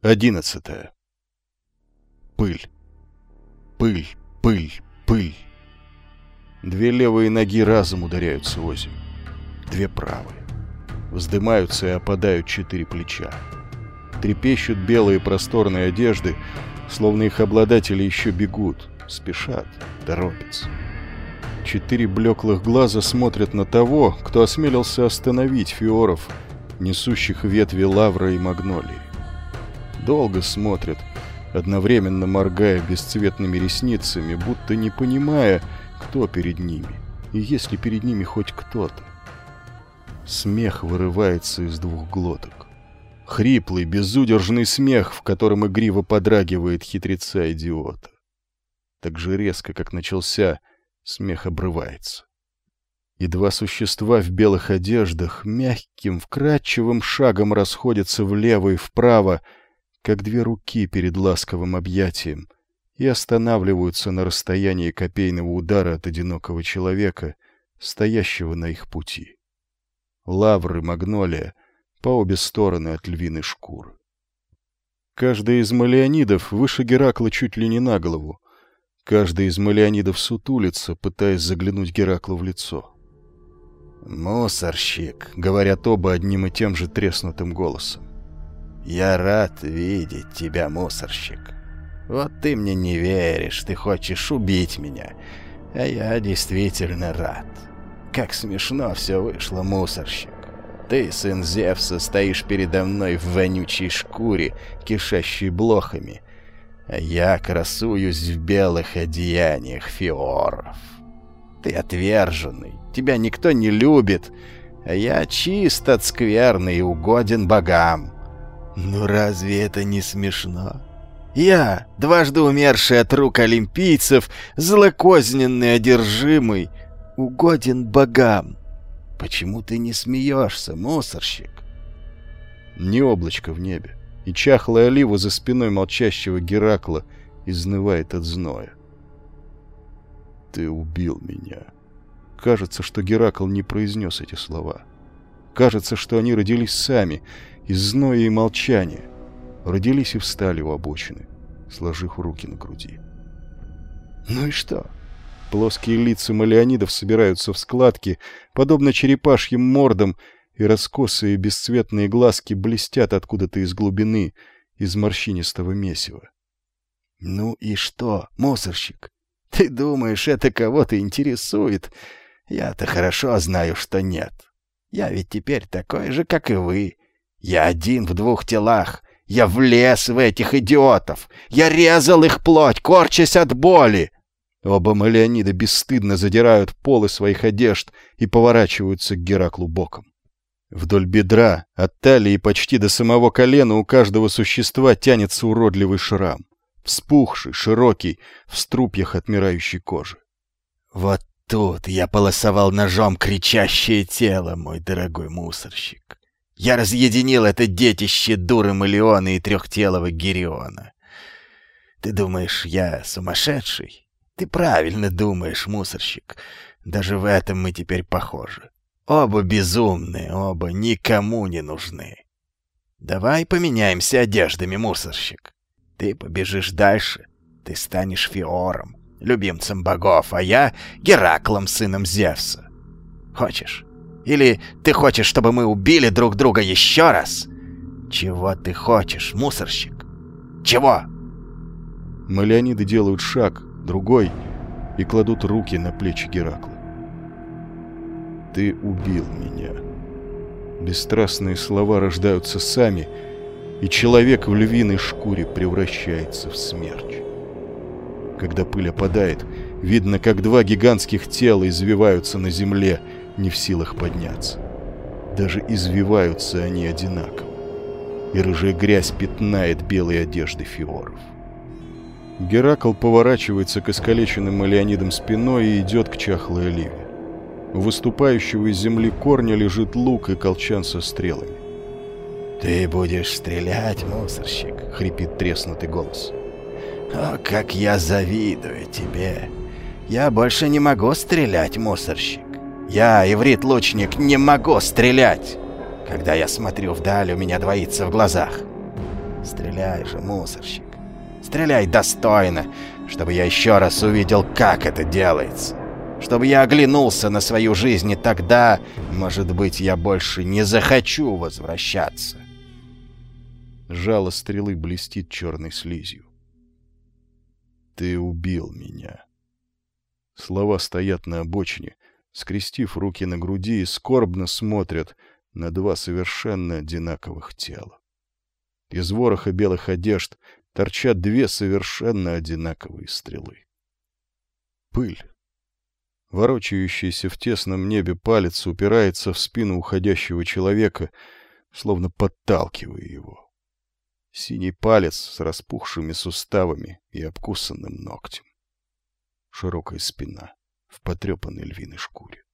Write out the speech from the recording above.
Одиннадцатое. Пыль. Пыль, пыль, пыль. Две левые ноги разом ударяются озимь. Две правые. Вздымаются и опадают четыре плеча. Трепещут белые просторные одежды, словно их обладатели еще бегут, спешат, торопятся. Четыре блеклых глаза смотрят на того, кто осмелился остановить фиоров, несущих ветви лавра и магнолии долго смотрят, одновременно моргая бесцветными ресницами, будто не понимая, кто перед ними, и есть ли перед ними хоть кто-то. Смех вырывается из двух глоток. Хриплый, безудержный смех, в котором игриво подрагивает хитреца-идиота. Так же резко, как начался, смех обрывается. И два существа в белых одеждах мягким, вкрадчивым шагом расходятся влево и вправо, как две руки перед ласковым объятием, и останавливаются на расстоянии копейного удара от одинокого человека, стоящего на их пути. Лавры, магнолия по обе стороны от львиной шкуры. Каждый из малеонидов выше Геракла чуть ли не на голову. Каждый из малеонидов сутулится, пытаясь заглянуть Гераклу в лицо. «Мусорщик», — говорят оба одним и тем же треснутым голосом. «Я рад видеть тебя, мусорщик. Вот ты мне не веришь, ты хочешь убить меня, а я действительно рад. Как смешно все вышло, мусорщик. Ты, сын Зевса, стоишь передо мной в вонючей шкуре, кишащей блохами, а я красуюсь в белых одеяниях фиоров. Ты отверженный, тебя никто не любит, а я чист от скверны и угоден богам». Ну разве это не смешно? Я, дважды умерший от рук олимпийцев, злокозненный одержимый, угоден богам. Почему ты не смеешься, мусорщик? Ни облачко в небе, и чахлая олива за спиной молчащего Геракла изнывает от зноя. «Ты убил меня». Кажется, что Геракл не произнес эти слова. Кажется, что они родились сами, из зноя и молчания, родились и встали у обочины, сложив руки на груди. Ну и что? Плоские лица малеонидов собираются в складки, подобно черепашьим мордам, и раскосые бесцветные глазки блестят откуда-то из глубины, из морщинистого месива. «Ну и что, мусорщик? Ты думаешь, это кого-то интересует? Я-то хорошо знаю, что нет. Я ведь теперь такой же, как и вы. Я один в двух телах. Я влез в этих идиотов. Я резал их плоть, корчась от боли. Оба Малеонида бесстыдно задирают полы своих одежд и поворачиваются к Гераклу боком. Вдоль бедра, от талии почти до самого колена у каждого существа тянется уродливый шрам. Вспухший, широкий, в струпьях отмирающей кожи. Вот тут я полосовал ножом кричащее тело, мой дорогой мусорщик. Я разъединил это детище дуры Малеона и трехтелого Гериона. Ты думаешь, я сумасшедший? Ты правильно думаешь, мусорщик. Даже в этом мы теперь похожи. Оба безумные, оба никому не нужны. Давай поменяемся одеждами, мусорщик. Ты побежишь дальше, ты станешь Фиором, любимцем богов, а я Гераклом, сыном Зевса. Хочешь? Или ты хочешь, чтобы мы убили друг друга еще раз? Чего ты хочешь, мусорщик? Чего?» Малеониды делают шаг, другой, и кладут руки на плечи Геракла. «Ты убил меня». Бесстрастные слова рождаются сами, и человек в львиной шкуре превращается в смерч. Когда пыль опадает, видно, как два гигантских тела извиваются на земле, не в силах подняться. Даже извиваются они одинаково. И рыжая грязь пятнает белые одежды фиоров. Геракл поворачивается к искалеченным Леонидам спиной и идет к чахлой оливе. У выступающего из земли корня лежит лук и колчан со стрелами. «Ты будешь стрелять, мусорщик?» — хрипит треснутый голос. «О, как я завидую тебе! Я больше не могу стрелять, мусорщик. Я, иврит-лучник, не могу стрелять. Когда я смотрю вдаль, у меня двоится в глазах. Стреляй же, мусорщик. Стреляй достойно, чтобы я еще раз увидел, как это делается. Чтобы я оглянулся на свою жизнь, и тогда, может быть, я больше не захочу возвращаться. Жало стрелы блестит черной слизью. «Ты убил меня». Слова стоят на обочине, скрестив руки на груди и скорбно смотрят на два совершенно одинаковых тела. Из вороха белых одежд торчат две совершенно одинаковые стрелы. Пыль. Ворочающийся в тесном небе палец упирается в спину уходящего человека, словно подталкивая его. Синий палец с распухшими суставами и обкусанным ногтем. Широкая спина в потрепанной львиной шкуре.